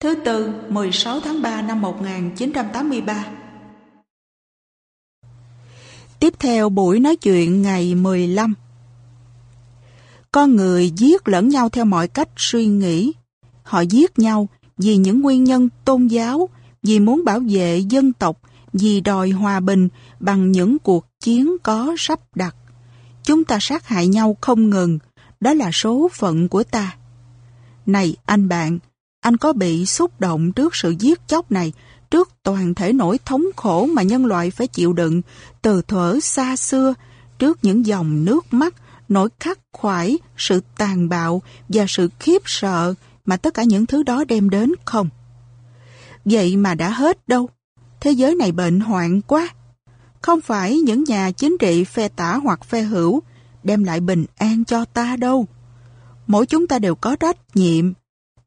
Thứ tư, 16 tháng 3 năm 1983 Tiếp theo buổi nói chuyện ngày 15 Con người giết lẫn nhau theo mọi cách suy nghĩ. Họ giết nhau vì những nguyên nhân tôn giáo, vì muốn bảo vệ dân tộc, vì đòi hòa bình bằng những cuộc chiến có sắp đặt. Chúng ta sát hại nhau không ngừng, đó là số phận của ta. Này anh bạn, anh có bị xúc động trước sự giết chóc này, trước toàn thể nỗi thống khổ mà nhân loại phải chịu đựng từ thuở xa xưa, trước những dòng nước mắt, nỗi khắc khoải, sự tàn bạo và sự khiếp sợ mà tất cả những thứ đó đem đến không? Vậy mà đã hết đâu. Thế giới này bệnh hoạn quá. Không phải những nhà chính trị phe tả hoặc phe hữu đem lại bình an cho ta đâu. Mỗi chúng ta đều có trách nhiệm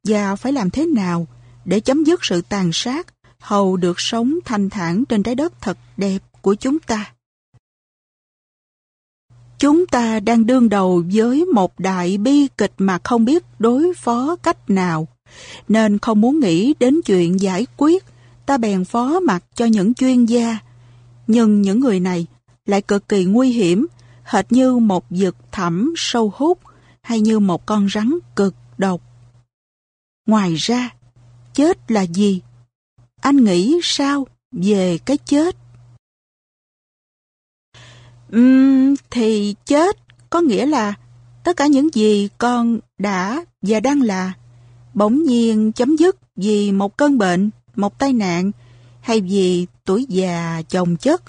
và phải làm thế nào để chấm dứt sự tàn sát hầu được sống thanh thản trên trái đất thật đẹp của chúng ta. Chúng ta đang đương đầu với một đại bi kịch mà không biết đối phó cách nào, nên không muốn nghĩ đến chuyện giải quyết, ta bèn phó mặt cho những chuyên gia. Nhưng những người này lại cực kỳ nguy hiểm, hệt như một vực thẳm sâu hút hay như một con rắn cực độc. Ngoài ra, chết là gì? Anh nghĩ sao về cái chết? Uhm, thì chết có nghĩa là tất cả những gì con đã và đang là bỗng nhiên chấm dứt vì một cơn bệnh, một tai nạn hay vì tuổi già chồng chất.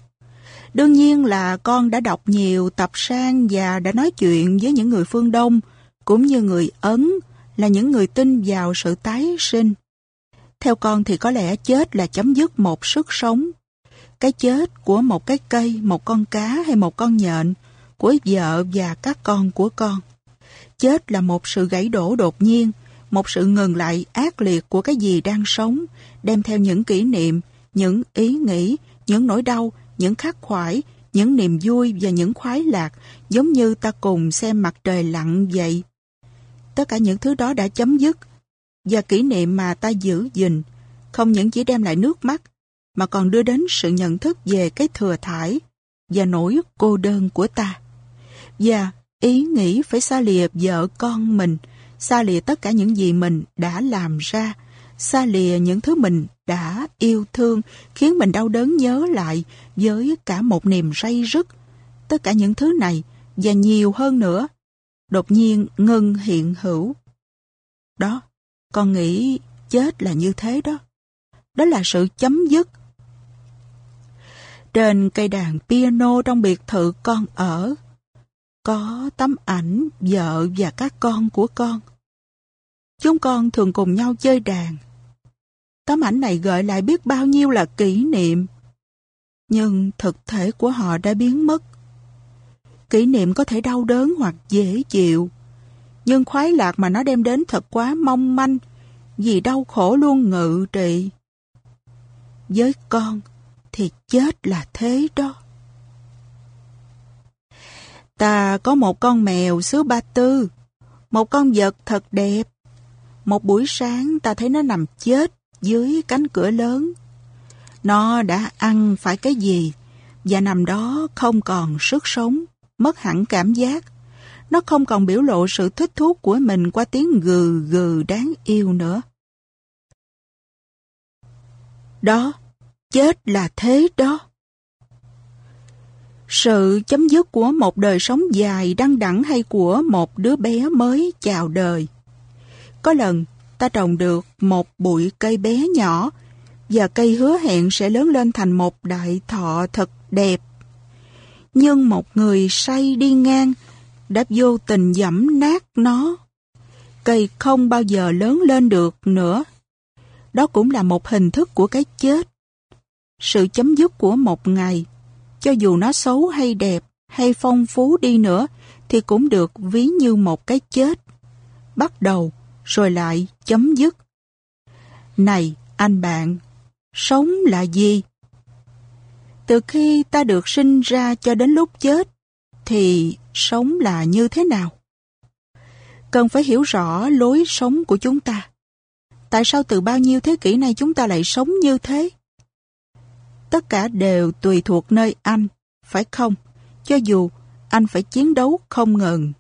Đương nhiên là con đã đọc nhiều tập sang và đã nói chuyện với những người phương Đông cũng như người Ấn là những người tin vào sự tái sinh. Theo con thì có lẽ chết là chấm dứt một sức sống. Cái chết của một cái cây, một con cá hay một con nhện, của vợ và các con của con. Chết là một sự gãy đổ đột nhiên, một sự ngừng lại ác liệt của cái gì đang sống, đem theo những kỷ niệm, những ý nghĩ, những nỗi đau, những khắc khoải, những niềm vui và những khoái lạc, giống như ta cùng xem mặt trời lặn vậy. Tất cả những thứ đó đã chấm dứt, và kỷ niệm mà ta giữ gìn không những chỉ đem lại nước mắt mà còn đưa đến sự nhận thức về cái thừa thải và nỗi cô đơn của ta. Và ý nghĩ phải xa lìa vợ con mình, xa lìa tất cả những gì mình đã làm ra, xa lìa những thứ mình đã yêu thương, khiến mình đau đớn nhớ lại với cả một niềm say rứt. Tất cả những thứ này và nhiều hơn nữa, đột nhiên ngưng hiện hữu. Đó con nghĩ chết là như thế đó. Đó là sự chấm dứt. Trên cây đàn piano trong biệt thự con ở, có tấm ảnh vợ và các con của con. Chúng con thường cùng nhau chơi đàn. Tấm ảnh này gợi lại biết bao nhiêu là kỷ niệm. Nhưng thực thể của họ đã biến mất. Kỷ niệm có thể đau đớn hoặc dễ chịu nhưng khoái lạc mà nó đem đến thật quá mong manh, vì đau khổ luôn ngự trị. Với con thì chết là thế đó. Ta có một con mèo xứ Ba Tư, một con vật thật đẹp. Một buổi sáng ta thấy nó nằm chết dưới cánh cửa lớn. Nó đã ăn phải cái gì và nằm đó không còn sức sống, mất hẳn cảm giác nó không còn biểu lộ sự thích thú của mình qua tiếng gừ gừ đáng yêu nữa. Đó, chết là thế đó. Sự chấm dứt của một đời sống dài đăng đẳng hay của một đứa bé mới chào đời. Có lần, ta trồng được một bụi cây bé nhỏ và cây hứa hẹn sẽ lớn lên thành một đại thọ thật đẹp. Nhưng một người say đi ngang đã vô tình dẫm nát nó. Cây không bao giờ lớn lên được nữa. Đó cũng là một hình thức của cái chết. Sự chấm dứt của một ngày, cho dù nó xấu hay đẹp hay phong phú đi nữa, thì cũng được ví như một cái chết. Bắt đầu, rồi lại chấm dứt. Này, anh bạn, sống là gì? Từ khi ta được sinh ra cho đến lúc chết, thì sống là như thế nào? Cần phải hiểu rõ lối sống của chúng ta. Tại sao từ bao nhiêu thế kỷ nay chúng ta lại sống như thế? Tất cả đều tùy thuộc nơi anh, phải không? Cho dù anh phải chiến đấu không ngừng.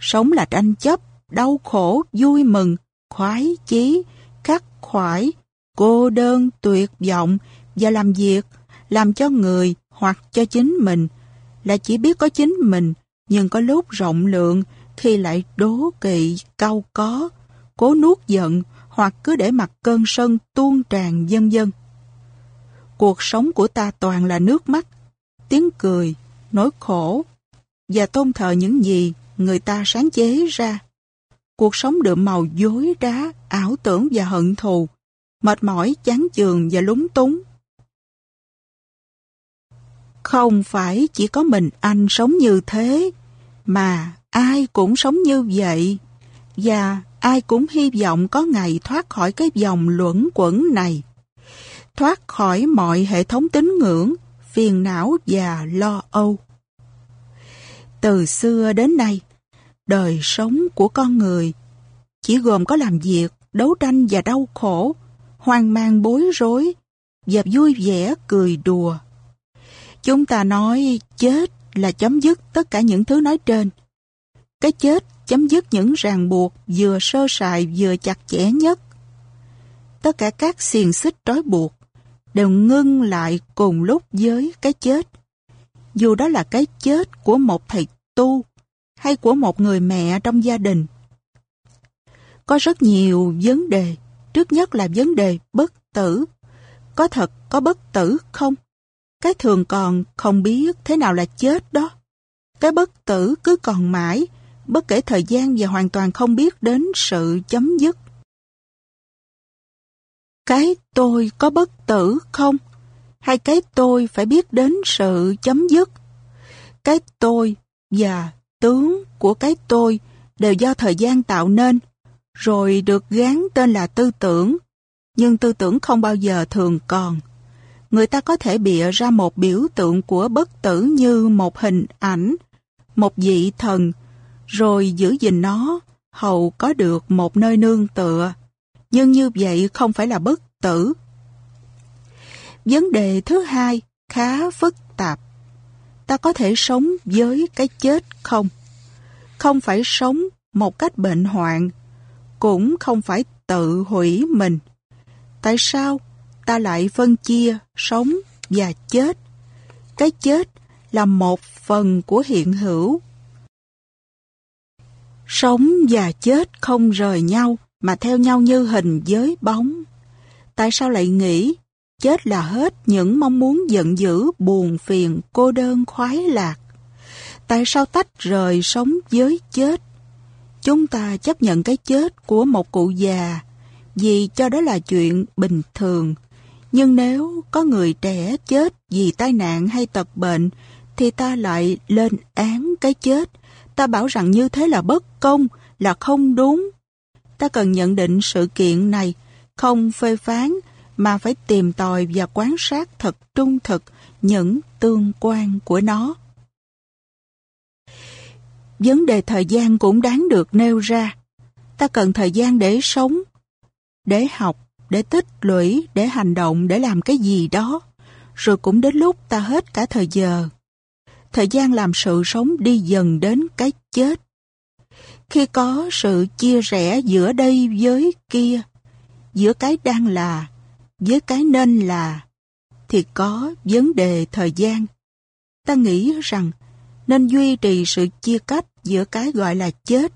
Sống là tranh chấp, đau khổ, vui mừng, khoái chí, khắc khoải, cô đơn, tuyệt vọng và làm việc, làm cho người hoặc cho chính mình là chỉ biết có chính mình nhưng có lúc rộng lượng khi lại đố kỵ, cau có, cố nuốt giận hoặc cứ để mặc cơn sân tuôn tràn dân dân. Cuộc sống của ta toàn là nước mắt, tiếng cười, nỗi khổ và tôn thờ những gì người ta sáng chế ra. Cuộc sống đượm màu dối trá, ảo tưởng và hận thù, mệt mỏi, chán chường và lúng túng. Không phải chỉ có mình anh sống như thế, mà ai cũng sống như vậy. Và ai cũng hy vọng có ngày thoát khỏi cái vòng luẩn quẩn này. Thoát khỏi mọi hệ thống tín ngưỡng, phiền não và lo âu. Từ xưa đến nay, đời sống của con người chỉ gồm có làm việc, đấu tranh và đau khổ, hoang mang bối rối và vui vẻ cười đùa. Chúng ta nói chết là chấm dứt tất cả những thứ nói trên. Cái chết chấm dứt những ràng buộc vừa sơ sài vừa chặt chẽ nhất. Tất cả các xiềng xích trói buộc đều ngưng lại cùng lúc với cái chết. Dù đó là cái chết của một thầy tu hay của một người mẹ trong gia đình. Có rất nhiều vấn đề, trước nhất là vấn đề bất tử. Có thật có bất tử không? Cái thường còn không biết thế nào là chết đó. Cái bất tử cứ còn mãi, bất kể thời gian và hoàn toàn không biết đến sự chấm dứt. Cái tôi có bất tử không? Hay cái tôi phải biết đến sự chấm dứt? Cái tôi và tướng của cái tôi đều do thời gian tạo nên, rồi được gán tên là tư tưởng, nhưng tư tưởng không bao giờ thường còn. Người ta có thể bịa ra một biểu tượng của bất tử như một hình ảnh, một vị thần, rồi giữ gìn nó, hầu có được một nơi nương tựa. Nhưng như vậy không phải là bất tử. Vấn đề thứ hai khá phức tạp. Ta có thể sống với cái chết không? Không phải sống một cách bệnh hoạn, cũng không phải tự hủy mình. Tại sao ta lại phân chia sống và chết? Cái chết là một phần của hiện hữu Sống và chết không rời nhau mà theo nhau như hình với bóng. Tại sao lại nghĩ chết là hết những mong muốn giận dữ, buồn phiền, cô đơn, khoái lạc? Tại sao tách rời sống với chết? Chúng ta chấp nhận cái chết của một cụ già vì cho đó là chuyện bình thường. Nhưng nếu có người trẻ chết vì tai nạn hay tật bệnh thì ta lại lên án cái chết ta bảo rằng như thế là bất công, là không đúng. Ta cần nhận định sự kiện này, không phê phán, mà phải tìm tòi và quan sát thật trung thực những tương quan của nó. Vấn đề thời gian cũng đáng được nêu ra. Ta cần thời gian để sống, để học, để tích lũy, để hành động, để làm cái gì đó. Rồi cũng đến lúc ta hết cả thời giờ thời gian làm sự sống đi dần đến cái chết. Khi có sự chia rẽ giữa đây với kia, giữa cái đang là, với cái nên là, thì có vấn đề thời gian. Ta nghĩ rằng nên duy trì sự chia cách giữa cái gọi là chết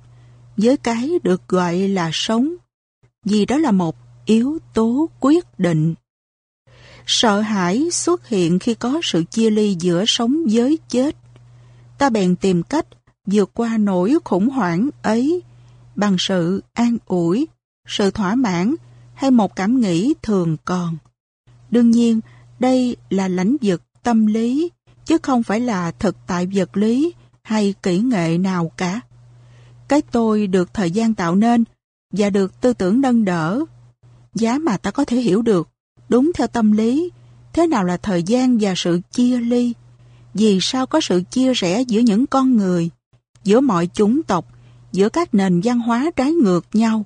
với cái được gọi là sống, vì đó là một yếu tố quyết định. Sợ hãi xuất hiện khi có sự chia ly giữa sống với chết. Ta bèn tìm cách vượt qua nỗi khủng hoảng ấy bằng sự an ủi, sự thỏa mãn hay một cảm nghĩ thường còn. Đương nhiên, đây là lãnh vực tâm lý, chứ không phải là thực tại vật lý hay kỹ nghệ nào cả. Cái tôi được thời gian tạo nên và được tư tưởng nâng đỡ. Giá mà ta có thể hiểu được đúng theo tâm lý, thế nào là thời gian và sự chia ly. Vì sao có sự chia rẽ giữa những con người, giữa mọi chủng tộc, giữa các nền văn hóa trái ngược nhau.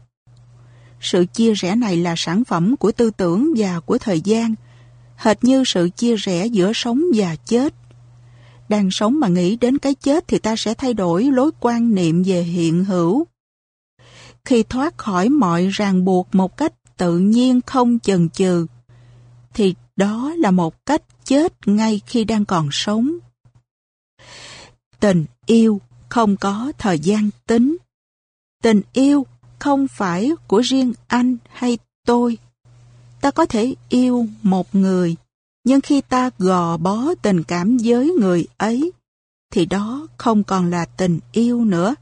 Sự chia rẽ này là sản phẩm của tư tưởng và của thời gian, hệt như sự chia rẽ giữa sống và chết. Đang sống mà nghĩ đến cái chết thì ta sẽ thay đổi lối quan niệm về hiện hữu. Khi thoát khỏi mọi ràng buộc một cách tự nhiên không chần chừ, thì đó là một cách chết ngay khi đang còn sống. Tình yêu không có thời gian tính. Tình yêu không phải của riêng anh hay tôi. Ta có thể yêu một người, nhưng khi ta gò bó tình cảm với người ấy, thì đó không còn là tình yêu nữa.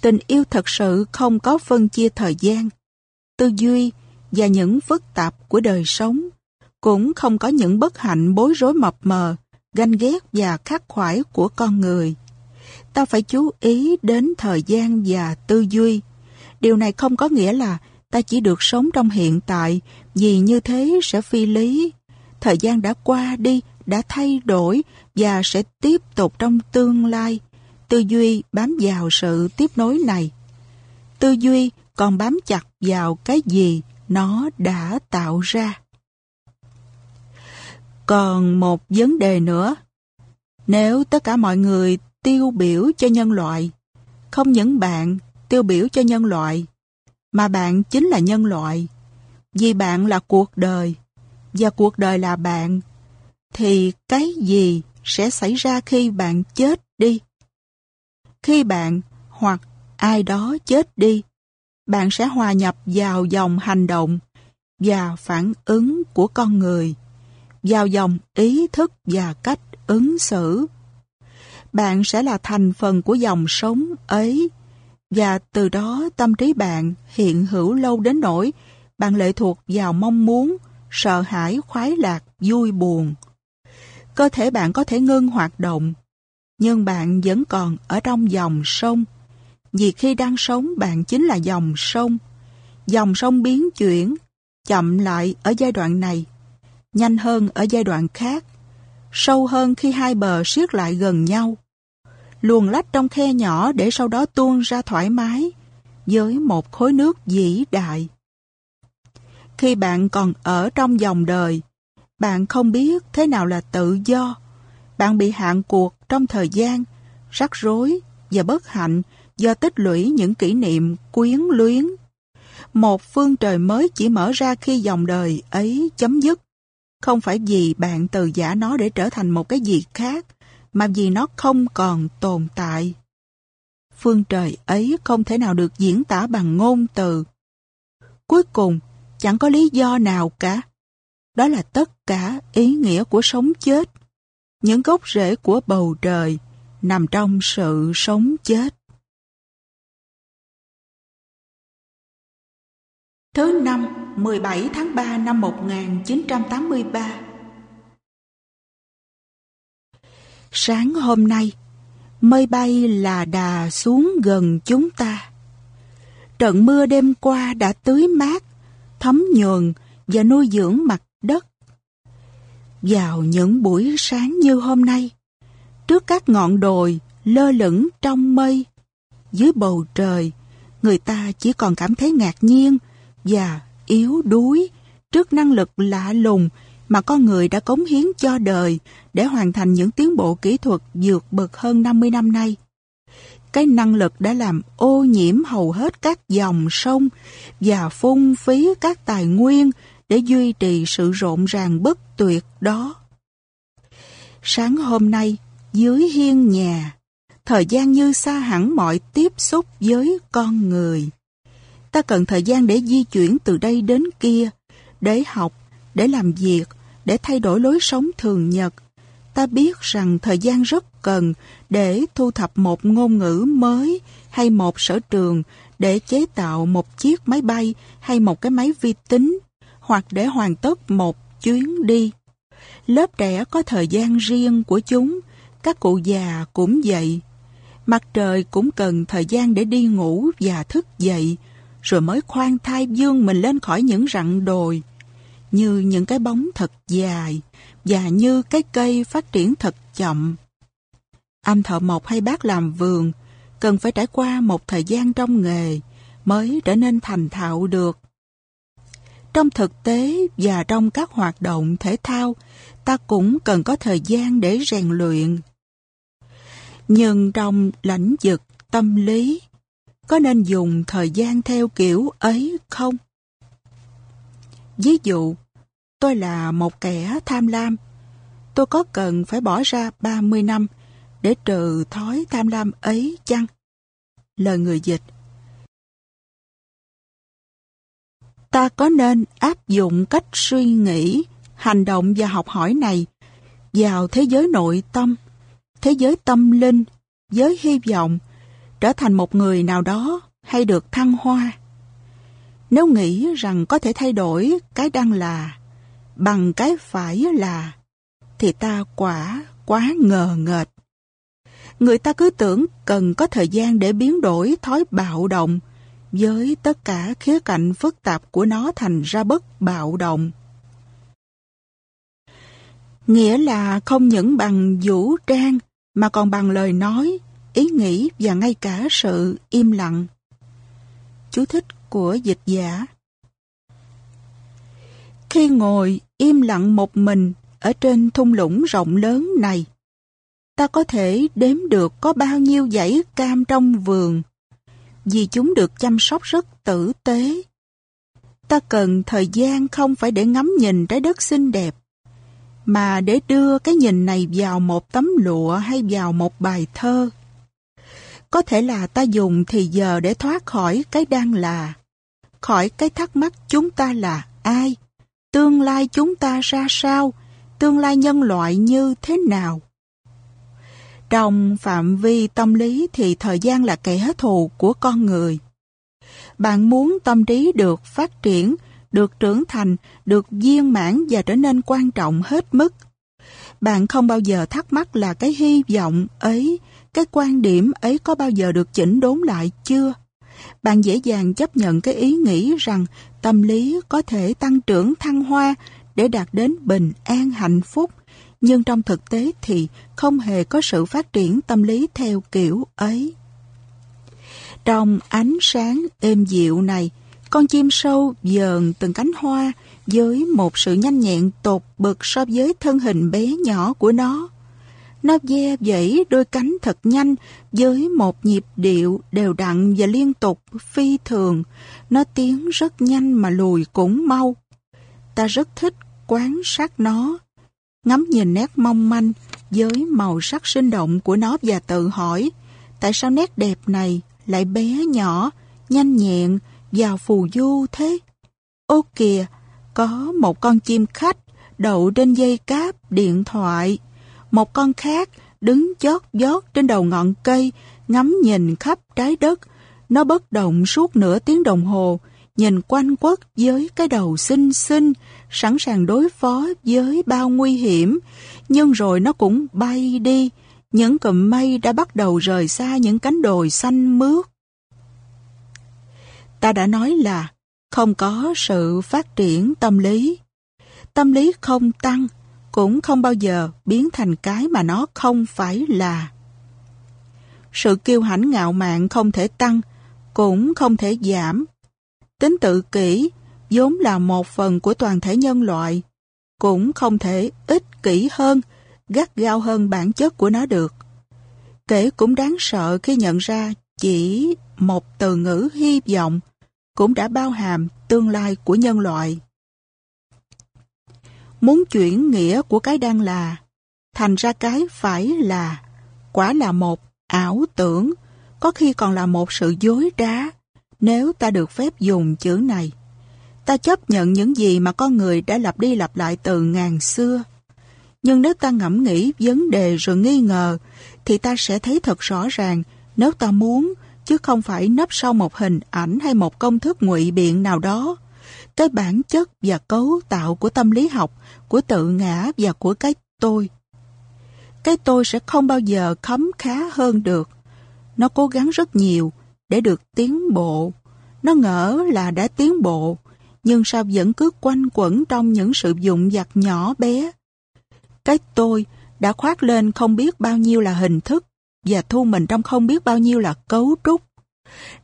Tình yêu thật sự không có phân chia thời gian, tư duy và những phức tạp của đời sống, cũng không có những bất hạnh bối rối mập mờ, ganh ghét và khắc khoải của con người. Ta phải chú ý đến thời gian và tư duy. Điều này không có nghĩa là ta chỉ được sống trong hiện tại, vì như thế sẽ phi lý. Thời gian đã qua đi, đã thay đổi và sẽ tiếp tục trong tương lai. Tư duy bám vào sự tiếp nối này. Tư duy còn bám chặt vào cái gì nó đã tạo ra. Còn một vấn đề nữa. Nếu tất cả mọi người tiêu biểu cho nhân loại, không những bạn tiêu biểu cho nhân loại, mà bạn chính là nhân loại, vì bạn là cuộc đời, và cuộc đời là bạn, thì cái gì sẽ xảy ra khi bạn chết đi? Khi bạn hoặc ai đó chết đi, bạn sẽ hòa nhập vào dòng hành động và phản ứng của con người, vào dòng ý thức và cách ứng xử. Bạn sẽ là thành phần của dòng sống ấy và từ đó tâm trí bạn hiện hữu lâu đến nỗi bạn lệ thuộc vào mong muốn, sợ hãi, khoái lạc, vui buồn. Cơ thể bạn có thể ngưng hoạt động, nhưng bạn vẫn còn ở trong dòng sông. Vì khi đang sống bạn chính là dòng sông. Dòng sông biến chuyển, chậm lại ở giai đoạn này, nhanh hơn ở giai đoạn khác, sâu hơn khi hai bờ siết lại gần nhau luồn lách trong khe nhỏ để sau đó tuôn ra thoải mái với một khối nước vĩ đại. Khi bạn còn ở trong dòng đời, bạn không biết thế nào là tự do. Bạn bị hạn cuộc trong thời gian, rắc rối và bất hạnh do tích lũy những kỷ niệm quyến luyến. Một phương trời mới chỉ mở ra khi dòng đời ấy chấm dứt. Không phải vì bạn từ giả nó để trở thành một cái gì khác, mà vì nó không còn tồn tại. Phương trời ấy không thể nào được diễn tả bằng ngôn từ. Cuối cùng, chẳng có lý do nào cả. Đó là tất cả ý nghĩa của sống chết. Những gốc rễ của bầu trời nằm trong sự sống chết. Thứ năm, 17 tháng 3 năm 1983 Sáng hôm nay, mây bay là đà xuống gần chúng ta. Trận mưa đêm qua đã tưới mát, thấm nhuần và nuôi dưỡng mặt đất. Vào những buổi sáng như hôm nay, trước các ngọn đồi lơ lửng trong mây, dưới bầu trời, người ta chỉ còn cảm thấy ngạc nhiên và yếu đuối trước năng lực lạ lùng mà con người đã cống hiến cho đời để hoàn thành những tiến bộ kỹ thuật vượt bậc hơn 50 năm nay. Cái năng lực đã làm ô nhiễm hầu hết các dòng sông và phung phí các tài nguyên để duy trì sự rộn ràng bất tuyệt đó. Sáng hôm nay, dưới hiên nhà, thời gian như xa hẳn mọi tiếp xúc với con người. Ta cần thời gian để di chuyển từ đây đến kia, để học, để làm việc, để thay đổi lối sống thường nhật. Ta biết rằng thời gian rất cần để thu thập một ngôn ngữ mới hay một sở trường để chế tạo một chiếc máy bay hay một cái máy vi tính hoặc để hoàn tất một chuyến đi. Lớp trẻ có thời gian riêng của chúng, các cụ già cũng vậy. Mặt trời cũng cần thời gian để đi ngủ và thức dậy, rồi mới khoan thai dương mình lên khỏi những rặng đồi như những cái bóng thật dài và như cái cây phát triển thật chậm. Anh thợ mộc hay bác làm vườn cần phải trải qua một thời gian trong nghề mới trở nên thành thạo được. Trong thực tế và trong các hoạt động thể thao, ta cũng cần có thời gian để rèn luyện. Nhưng trong lãnh vực tâm lý, có nên dùng thời gian theo kiểu ấy không? Ví dụ, tôi là một kẻ tham lam. Tôi có cần phải bỏ ra 30 năm để trừ thói tham lam ấy chăng? Lời người dịch Ta có nên áp dụng cách suy nghĩ, hành động và học hỏi này vào thế giới nội tâm, thế giới tâm linh, giới hy vọng, trở thành một người nào đó hay được thăng hoa. Nếu nghĩ rằng có thể thay đổi cái đang là bằng cái phải là, thì ta quả quá ngờ ngợt. Người ta cứ tưởng cần có thời gian để biến đổi thói bạo động với tất cả khía cạnh phức tạp của nó thành ra bất bạo động. Nghĩa là không những bằng vũ trang mà còn bằng lời nói, ý nghĩ và ngay cả sự im lặng. Chú thích của dịch giả Khi ngồi im lặng một mình ở trên thung lũng rộng lớn này, ta có thể đếm được có bao nhiêu dãy cam trong vườn, vì chúng được chăm sóc rất tử tế. Ta cần thời gian không phải để ngắm nhìn trái đất xinh đẹp, mà để đưa cái nhìn này vào một tấm lụa hay vào một bài thơ. Có thể là ta dùng thì giờ để thoát khỏi cái đang là, khỏi cái thắc mắc chúng ta là ai, tương lai chúng ta ra sao, tương lai nhân loại như thế nào. Trong phạm vi tâm lý thì thời gian là kẻ thù của con người. Bạn muốn tâm trí được phát triển, được trưởng thành, được viên mãn và trở nên quan trọng hết mức. Bạn không bao giờ thắc mắc là cái hy vọng ấy, cái quan điểm ấy có bao giờ được chỉnh đốn lại chưa? Bạn dễ dàng chấp nhận cái ý nghĩ rằng tâm lý có thể tăng trưởng thăng hoa để đạt đến bình an hạnh phúc, nhưng trong thực tế thì không hề có sự phát triển tâm lý theo kiểu ấy. Trong ánh sáng êm dịu này, con chim sâu dờn từng cánh hoa với một sự nhanh nhẹn tột bực so với thân hình bé nhỏ của nó. Nó ve vẫy đôi cánh thật nhanh với một nhịp điệu đều đặn và liên tục phi thường. Nó tiến rất nhanh mà lùi cũng mau. Ta rất thích quan sát nó, ngắm nhìn nét mong manh với màu sắc sinh động của nó và tự hỏi tại sao nét đẹp này lại bé nhỏ, nhanh nhẹn và phù du thế? Ô kìa, có một con chim khách đậu trên dây cáp điện thoại. Một con khác đứng chót vót trên đầu ngọn cây, ngắm nhìn khắp trái đất. Nó bất động suốt nửa tiếng đồng hồ, nhìn quanh quất với cái đầu xinh xinh, sẵn sàng đối phó với bao nguy hiểm. Nhưng rồi nó cũng bay đi, những cụm mây đã bắt đầu rời xa những cánh đồi xanh mướt. Ta đã nói là không có sự phát triển tâm lý. Tâm lý không tăng, cũng không bao giờ biến thành cái mà nó không phải là. Sự kiêu hãnh ngạo mạn không thể tăng, cũng không thể giảm. Tính tự kỷ vốn là một phần của toàn thể nhân loại, cũng không thể ích kỷ hơn, gắt gao hơn bản chất của nó được. Kể cũng đáng sợ khi nhận ra chỉ một từ ngữ hy vọng cũng đã bao hàm tương lai của nhân loại. Muốn chuyển nghĩa của cái đang là, thành ra cái phải là, quả là một ảo tưởng, có khi còn là một sự dối trá, nếu ta được phép dùng chữ này. Ta chấp nhận những gì mà con người đã lặp đi lặp lại từ ngàn xưa. Nhưng nếu ta ngẫm nghĩ vấn đề rồi nghi ngờ, thì ta sẽ thấy thật rõ ràng nếu ta muốn, chứ không phải nấp sau một hình ảnh hay một công thức ngụy biện nào đó. Cái bản chất và cấu tạo của tâm lý học, của tự ngã và của cái tôi. Cái tôi sẽ không bao giờ khấm khá hơn được. Nó cố gắng rất nhiều để được tiến bộ. Nó ngỡ là đã tiến bộ, nhưng sao vẫn cứ quanh quẩn trong những sự dụng vặt nhỏ bé. Cái tôi đã khoác lên không biết bao nhiêu là hình thức và thu mình trong không biết bao nhiêu là cấu trúc.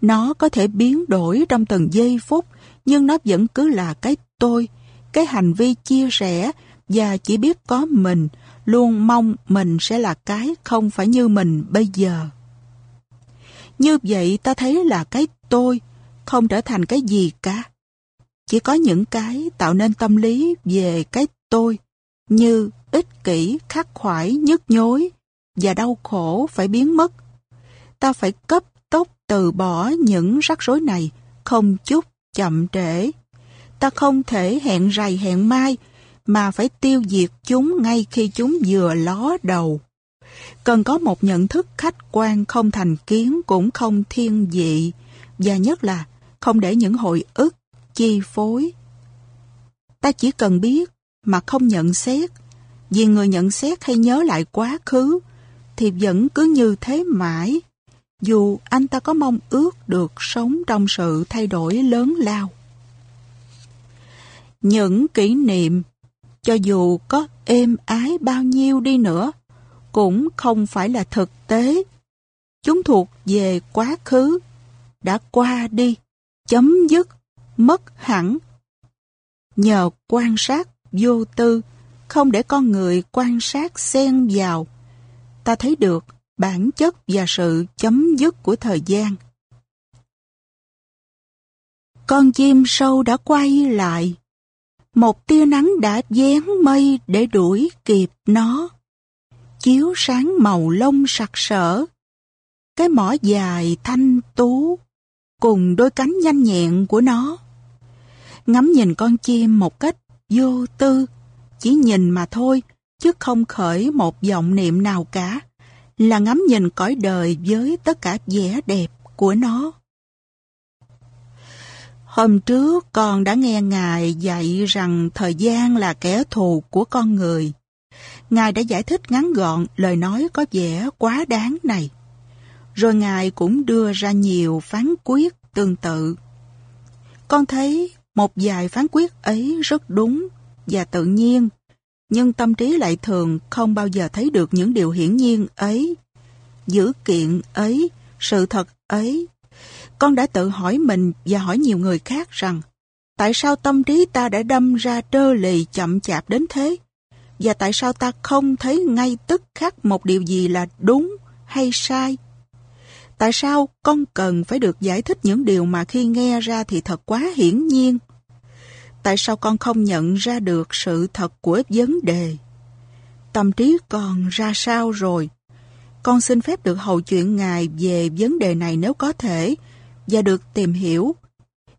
Nó có thể biến đổi trong từng giây phút, nhưng nó vẫn cứ là cái tôi, cái hành vi chia sẻ và chỉ biết có mình, luôn mong mình sẽ là cái không phải như mình bây giờ. Như vậy ta thấy là cái tôi không trở thành cái gì cả. Chỉ có những cái tạo nên tâm lý về cái tôi như ích kỷ, khắc khoải, nhức nhối và đau khổ phải biến mất. Ta phải cấp tốc từ bỏ những rắc rối này, không chút chậm trễ. Ta không thể hẹn rày hẹn mai, mà phải tiêu diệt chúng ngay khi chúng vừa ló đầu. Cần có một nhận thức khách quan không thành kiến cũng không thiên vị, và nhất là không để những hội ức chi phối. Ta chỉ cần biết mà không nhận xét, vì người nhận xét hay nhớ lại quá khứ thì vẫn cứ như thế mãi, dù anh ta có mong ước được sống trong sự thay đổi lớn lao. Những kỷ niệm, cho dù có êm ái bao nhiêu đi nữa, cũng không phải là thực tế. Chúng thuộc về quá khứ, đã qua đi, chấm dứt, mất hẳn. Nhờ quan sát vô tư, không để con người quan sát xen vào, ta thấy được bản chất và sự chấm dứt của thời gian. Con chim sâu đã quay lại. Một tia nắng đã dán mây để đuổi kịp nó. Chiếu sáng màu lông sặc sỡ. Cái mỏ dài thanh tú cùng đôi cánh nhanh nhẹn của nó. Ngắm nhìn con chim một cách vô tư, chỉ nhìn mà thôi, chứ không khởi một vọng niệm nào cả, là ngắm nhìn cõi đời với tất cả vẻ đẹp của nó. Hôm trước con đã nghe Ngài dạy rằng thời gian là kẻ thù của con người. Ngài đã giải thích ngắn gọn lời nói có vẻ quá đáng này. Rồi Ngài cũng đưa ra nhiều phán quyết tương tự. Con thấy một vài phán quyết ấy rất đúng và tự nhiên, nhưng tâm trí lại thường không bao giờ thấy được những điều hiển nhiên ấy, dữ kiện ấy, sự thật ấy. Con đã tự hỏi mình và hỏi nhiều người khác rằng tại sao tâm trí ta đã đâm ra trơ lì chậm chạp đến thế? Và tại sao ta không thấy ngay tức khắc một điều gì là đúng hay sai? Tại sao con cần phải được giải thích những điều mà khi nghe ra thì thật quá hiển nhiên? Tại sao con không nhận ra được sự thật của vấn đề? Tâm trí con ra sao rồi? Con xin phép được hầu chuyện Ngài về vấn đề này nếu có thể, và được tìm hiểu.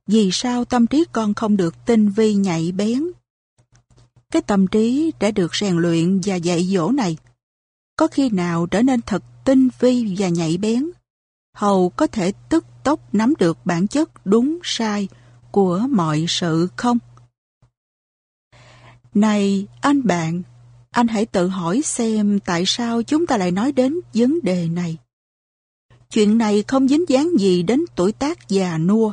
Vì sao tâm trí con không được tinh vi nhạy bén? Cái tâm trí đã được rèn luyện và dạy dỗ này, có khi nào trở nên thật tinh vi và nhạy bén hầu có thể tức tốc nắm được bản chất đúng sai của mọi sự không? Này anh bạn, anh hãy tự hỏi xem tại sao chúng ta lại nói đến vấn đề này. Chuyện này không dính dáng gì đến tuổi tác già nua.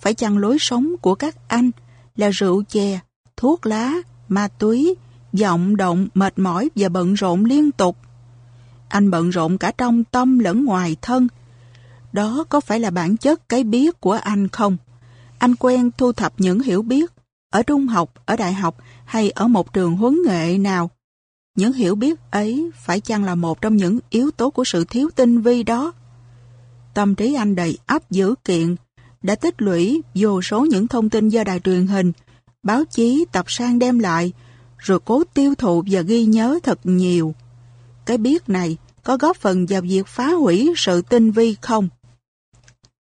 Phải chăng lối sống của các anh là rượu chè, thuốc lá, ma túy, vọng động, mệt mỏi và bận rộn liên tục. Anh bận rộn cả trong tâm lẫn ngoài thân, đó có phải là bản chất cái biết của anh không? Anh quen thu thập những hiểu biết ở trung học, ở đại học hay ở một trường huấn nghệ nào? Những hiểu biết ấy phải chăng là một trong những yếu tố của sự thiếu tinh vi đó? Tâm trí anh đầy ắp dữ kiện, đã tích lũy vô số những thông tin do đài truyền hình, báo chí tập sang đem lại, rồi cố tiêu thụ và ghi nhớ thật nhiều. Cái biết này có góp phần vào việc phá hủy sự tinh vi không?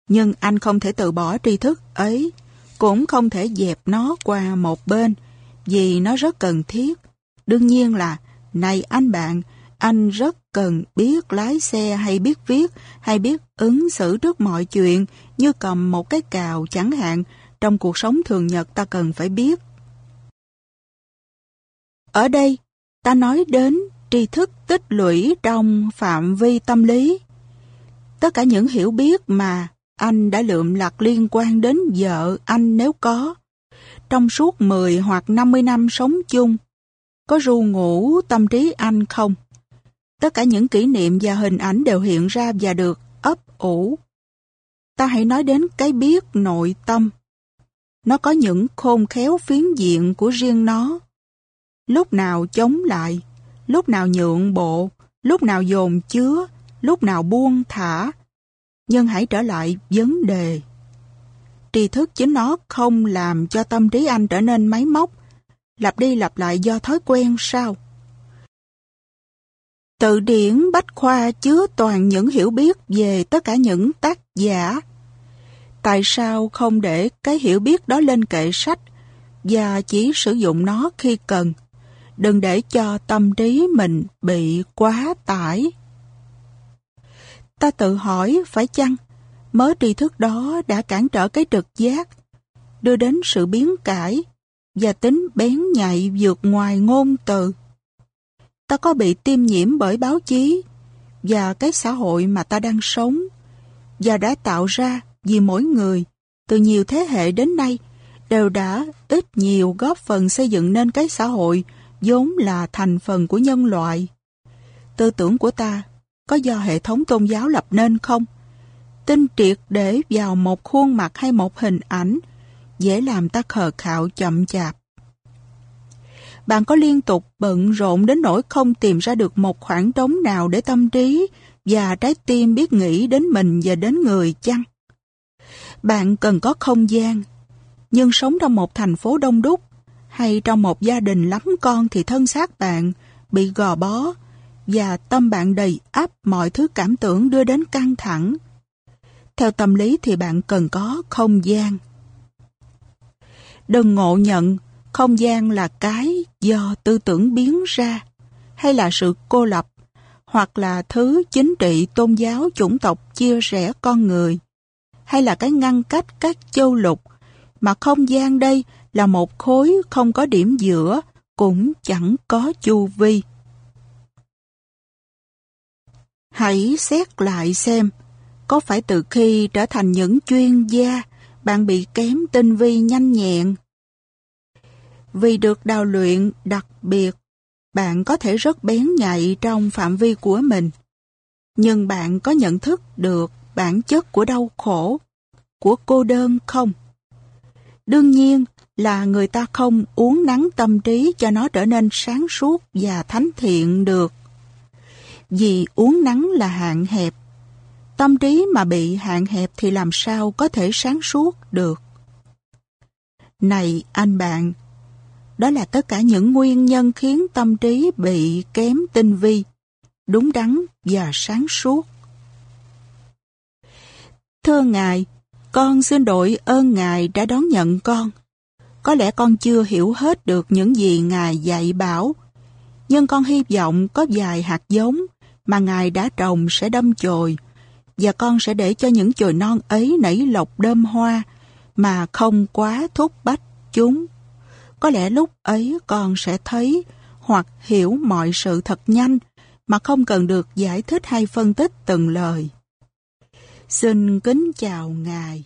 Nhưng anh không thể từ bỏ tri thức ấy, cũng không thể dẹp nó qua một bên, vì nó rất cần thiết. Đương nhiên là, này anh bạn, anh rất cần biết lái xe hay biết viết hay biết ứng xử trước mọi chuyện như cầm một cái cào chẳng hạn trong cuộc sống thường nhật ta cần phải biết. Ở đây, ta nói đến tri thức tích lũy trong phạm vi tâm lý. Tất cả những hiểu biết mà anh đã lượm lặt liên quan đến vợ anh nếu có. Trong suốt 10 hoặc 50 năm sống chung, có ru ngủ tâm trí anh không? Tất cả những kỷ niệm và hình ảnh đều hiện ra và được ấp ủ. ta hãy nói đến cái biết nội tâm. Nó có những khôn khéo phiến diện của riêng nó. Lúc nào chống lại, lúc nào nhượng bộ, lúc nào dồn chứa, lúc nào buông thả. Nhưng hãy trở lại vấn đề. Tri thức chính nó không làm cho tâm trí anh trở nên máy móc, lặp đi lặp lại do thói quen sao? Tự điển Bách Khoa chứa toàn những hiểu biết về tất cả những tác giả. Tại sao không để cái hiểu biết đó lên kệ sách và chỉ sử dụng nó khi cần? Đừng để cho tâm trí mình bị quá tải. Ta tự hỏi phải chăng mớ tri thức đó đã cản trở cái trực giác, đưa đến sự biến cải và tính bén nhạy vượt ngoài ngôn từ ta có bị tiêm nhiễm bởi báo chí và cái xã hội mà ta đang sống và đã tạo ra vì mỗi người từ nhiều thế hệ đến nay đều đã ít nhiều góp phần xây dựng nên cái xã hội vốn là thành phần của nhân loại. Tư tưởng của ta có do hệ thống tôn giáo lập nên không? Tin triệt để vào một khuôn mặt hay một hình ảnh dễ làm ta khờ khạo chậm chạp bạn có liên tục bận rộn đến nỗi không tìm ra được một khoảng trống nào để tâm trí và trái tim biết nghĩ đến mình và đến người chăng? Bạn cần có không gian, nhưng sống trong một thành phố đông đúc hay trong một gia đình lắm con thì thân xác bạn bị gò bó và tâm bạn đầy áp mọi thứ cảm tưởng đưa đến căng thẳng. Theo tâm lý thì bạn cần có không gian. Đừng ngộ nhận không gian là cái do tư tưởng biến ra, hay là sự cô lập, hoặc là thứ chính trị tôn giáo chủng tộc chia rẽ con người, hay là cái ngăn cách các châu lục, mà không gian đây là một khối không có điểm giữa, cũng chẳng có chu vi. Hãy xét lại xem, có phải từ khi trở thành những chuyên gia, bạn bị kém tinh vi nhanh nhẹn vì được đào luyện đặc biệt, bạn có thể rất bén nhạy trong phạm vi của mình. Nhưng bạn có nhận thức được bản chất của đau khổ, của cô đơn không? Đương nhiên là người ta không uống nắng tâm trí cho nó trở nên sáng suốt và thánh thiện được. Vì uống nắng là hạn hẹp. Tâm trí mà bị hạn hẹp thì làm sao có thể sáng suốt được. Này anh bạn, đó là tất cả những nguyên nhân khiến tâm trí bị kém tinh vi, đúng đắn và sáng suốt. Thưa Ngài, con xin đội ơn Ngài đã đón nhận con. Có lẽ con chưa hiểu hết được những gì Ngài dạy bảo, nhưng con hy vọng có vài hạt giống mà Ngài đã trồng sẽ đâm chồi, và con sẽ để cho những chồi non ấy nảy lộc đơm hoa mà không quá thúc bách chúng. Có lẽ lúc ấy con sẽ thấy hoặc hiểu mọi sự thật nhanh mà không cần được giải thích hay phân tích từng lời. Xin kính chào Ngài.